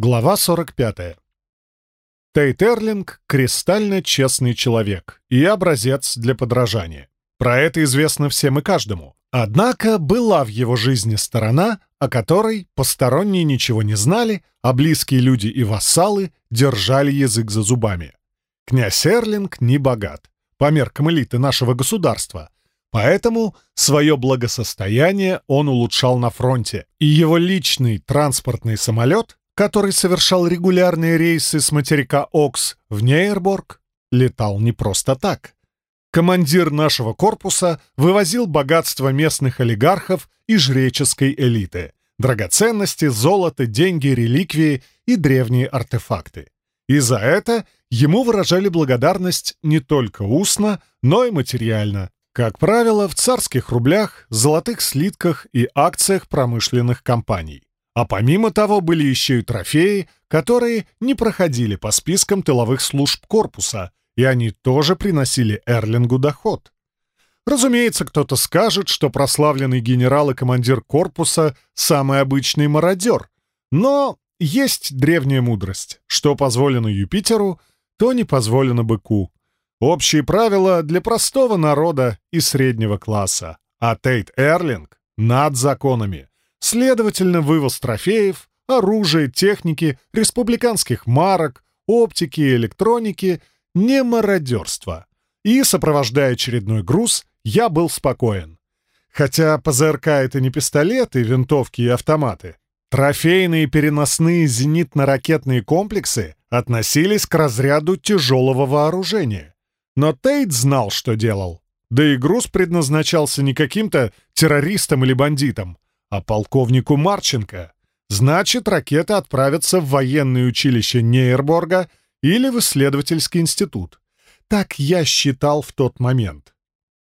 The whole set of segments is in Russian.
Глава 45. Тейт Эрлинг — кристально честный человек и образец для подражания. Про это известно всем и каждому. Однако была в его жизни сторона, о которой посторонние ничего не знали, а близкие люди и вассалы держали язык за зубами. Князь Эрлинг не богат, по меркам элиты нашего государства, поэтому свое благосостояние он улучшал на фронте, и его личный транспортный самолет который совершал регулярные рейсы с материка Окс в Нейрборг, летал не просто так. Командир нашего корпуса вывозил богатство местных олигархов и жреческой элиты, драгоценности, золото, деньги, реликвии и древние артефакты. И за это ему выражали благодарность не только устно, но и материально, как правило, в царских рублях, золотых слитках и акциях промышленных компаний. А помимо того были еще и трофеи, которые не проходили по спискам тыловых служб корпуса, и они тоже приносили Эрлингу доход. Разумеется, кто-то скажет, что прославленный генерал и командир корпуса — самый обычный мародер, но есть древняя мудрость. Что позволено Юпитеру, то не позволено быку. Общие правила для простого народа и среднего класса. А Тейт Эрлинг над законами. Следовательно, вывоз трофеев, оружия, техники, республиканских марок, оптики и электроники — не мародерство. И, сопровождая очередной груз, я был спокоен. Хотя ПЗРК — это не пистолеты, винтовки и автоматы. Трофейные переносные зенитно-ракетные комплексы относились к разряду тяжелого вооружения. Но Тейт знал, что делал. Да и груз предназначался не каким-то террористам или бандитам, а полковнику Марченко. Значит, ракеты отправятся в военное училище Нейрборга или в исследовательский институт. Так я считал в тот момент.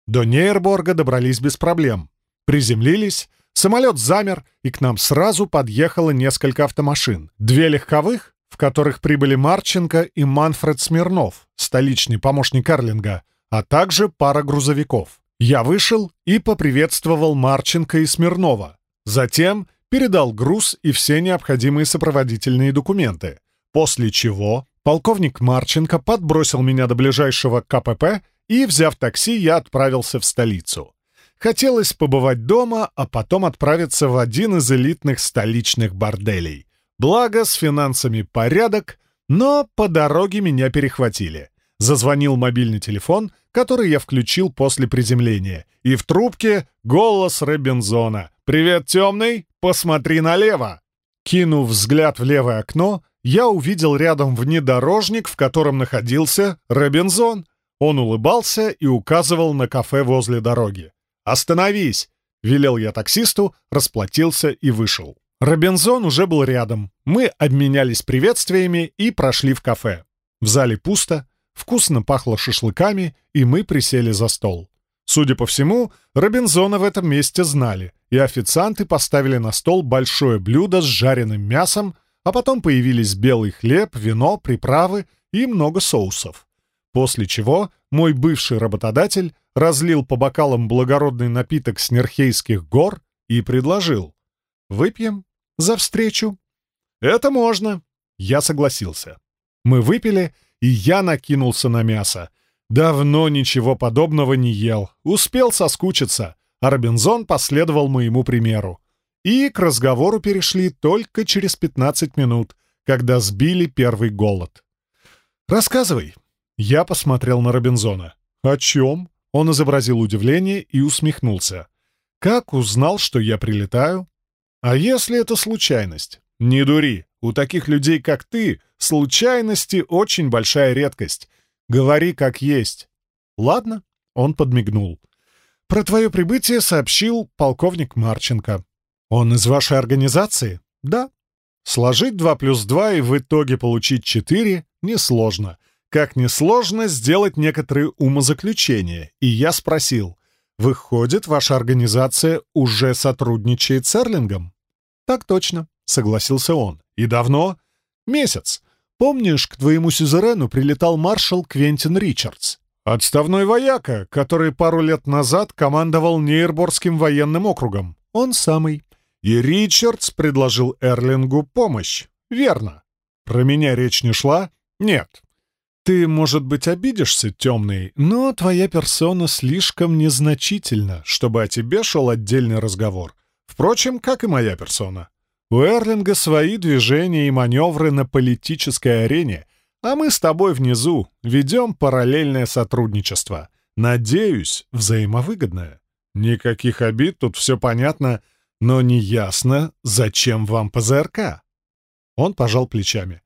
До Нейрборга добрались без проблем. Приземлились, самолет замер, и к нам сразу подъехало несколько автомашин. Две легковых, в которых прибыли Марченко и Манфред Смирнов, столичный помощник Карлинга, а также пара грузовиков. Я вышел и поприветствовал Марченко и Смирнова. Затем передал груз и все необходимые сопроводительные документы, после чего полковник Марченко подбросил меня до ближайшего КПП и, взяв такси, я отправился в столицу. Хотелось побывать дома, а потом отправиться в один из элитных столичных борделей. Благо, с финансами порядок, но по дороге меня перехватили. Зазвонил мобильный телефон, который я включил после приземления, и в трубке голос Робинзона. «Привет, темный! Посмотри налево!» Кинув взгляд в левое окно, я увидел рядом внедорожник, в котором находился Робинзон. Он улыбался и указывал на кафе возле дороги. «Остановись!» — велел я таксисту, расплатился и вышел. Робинзон уже был рядом. Мы обменялись приветствиями и прошли в кафе. В зале пусто, вкусно пахло шашлыками, и мы присели за стол. Судя по всему, Робинзона в этом месте знали, и официанты поставили на стол большое блюдо с жареным мясом, а потом появились белый хлеб, вино, приправы и много соусов. После чего мой бывший работодатель разлил по бокалам благородный напиток с Нерхейских гор и предложил «Выпьем за встречу?» «Это можно!» Я согласился. Мы выпили, и я накинулся на мясо — Давно ничего подобного не ел. Успел соскучиться, а Робинзон последовал моему примеру. И к разговору перешли только через 15 минут, когда сбили первый голод. «Рассказывай». Я посмотрел на Робинзона. «О чем?» Он изобразил удивление и усмехнулся. «Как узнал, что я прилетаю?» «А если это случайность?» «Не дури. У таких людей, как ты, случайности очень большая редкость. Говори как есть. Ладно, он подмигнул. Про твое прибытие сообщил полковник Марченко. Он из вашей организации? Да. Сложить два плюс два и в итоге получить четыре несложно. Как несложно сделать некоторые умозаключения. И я спросил, выходит, ваша организация уже сотрудничает с Эрлингом? Так точно, согласился он. И давно? Месяц. Помнишь, к твоему сюзерену прилетал маршал Квентин Ричардс? Отставной вояка, который пару лет назад командовал Нейрборским военным округом. Он самый. И Ричардс предложил Эрлингу помощь. Верно. Про меня речь не шла? Нет. Ты, может быть, обидишься, темный, но твоя персона слишком незначительна, чтобы о тебе шел отдельный разговор. Впрочем, как и моя персона. У Эрлинга свои движения и маневры на политической арене, а мы с тобой внизу ведем параллельное сотрудничество. Надеюсь, взаимовыгодное. Никаких обид, тут все понятно, но не ясно, зачем вам ПЗРК. Он пожал плечами.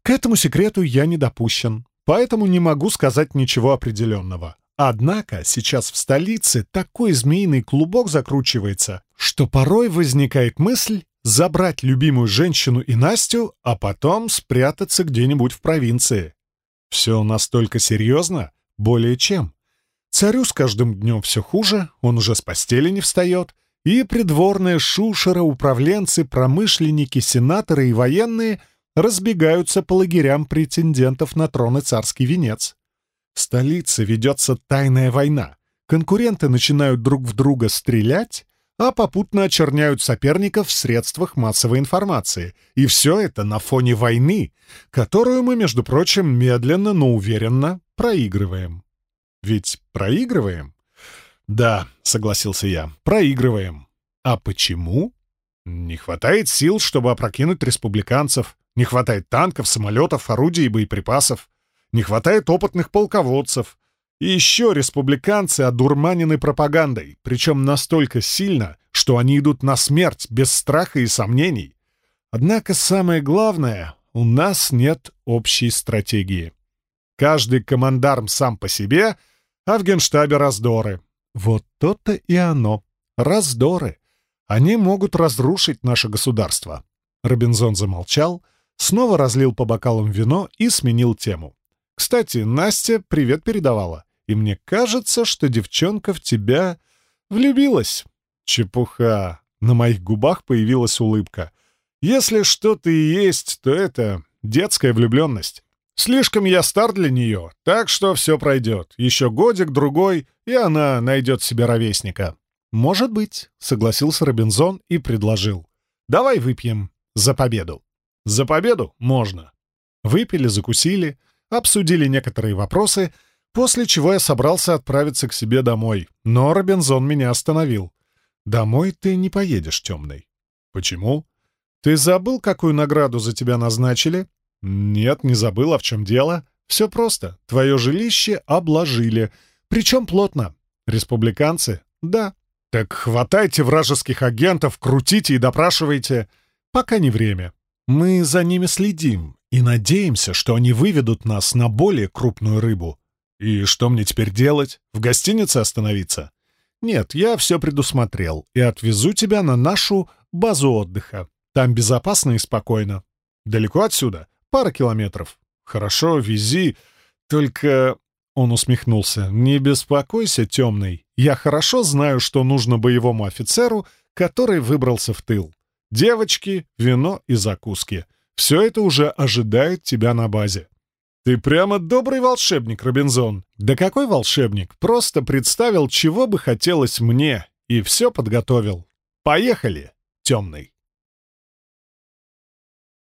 К этому секрету я не допущен, поэтому не могу сказать ничего определенного. Однако сейчас в столице такой змеиный клубок закручивается, что порой возникает мысль забрать любимую женщину и Настю, а потом спрятаться где-нибудь в провинции. Все настолько серьезно? Более чем. Царю с каждым днем все хуже, он уже с постели не встает, и придворные шушера, управленцы, промышленники, сенаторы и военные разбегаются по лагерям претендентов на трон и царский венец. В столице ведется тайная война. Конкуренты начинают друг в друга стрелять, а попутно очерняют соперников в средствах массовой информации. И все это на фоне войны, которую мы, между прочим, медленно, но уверенно проигрываем. Ведь проигрываем? Да, согласился я, проигрываем. А почему? Не хватает сил, чтобы опрокинуть республиканцев. Не хватает танков, самолетов, орудий и боеприпасов не хватает опытных полководцев. И еще республиканцы одурманены пропагандой, причем настолько сильно, что они идут на смерть без страха и сомнений. Однако самое главное — у нас нет общей стратегии. Каждый командарм сам по себе, а в генштабе раздоры. Вот то-то и оно. Раздоры. Они могут разрушить наше государство. Робинзон замолчал, снова разлил по бокалам вино и сменил тему. Кстати, Настя привет передавала, и мне кажется, что девчонка в тебя влюбилась. Чепуха. На моих губах появилась улыбка. Если что-то и есть, то это детская влюбленность. Слишком я стар для нее, так что все пройдет. Еще годик-другой, и она найдет себе ровесника. «Может быть», — согласился Робинзон и предложил. «Давай выпьем за победу». «За победу можно». Выпили, закусили, обсудили некоторые вопросы, после чего я собрался отправиться к себе домой. Но Робинзон меня остановил. «Домой ты не поедешь, темный». «Почему?» «Ты забыл, какую награду за тебя назначили?» «Нет, не забыл, а в чем дело?» «Все просто. Твое жилище обложили. Причем плотно. Республиканцы?» «Да». «Так хватайте вражеских агентов, крутите и допрашивайте. Пока не время. Мы за ними следим и надеемся, что они выведут нас на более крупную рыбу. И что мне теперь делать? В гостинице остановиться? Нет, я все предусмотрел и отвезу тебя на нашу базу отдыха. Там безопасно и спокойно. Далеко отсюда? Пара километров. Хорошо, вези. Только...» Он усмехнулся. «Не беспокойся, темный. Я хорошо знаю, что нужно боевому офицеру, который выбрался в тыл. Девочки, вино и закуски. Все это уже ожидает тебя на базе. Ты прямо добрый волшебник, Робинзон. Да какой волшебник? Просто представил, чего бы хотелось мне, и все подготовил. Поехали, темный.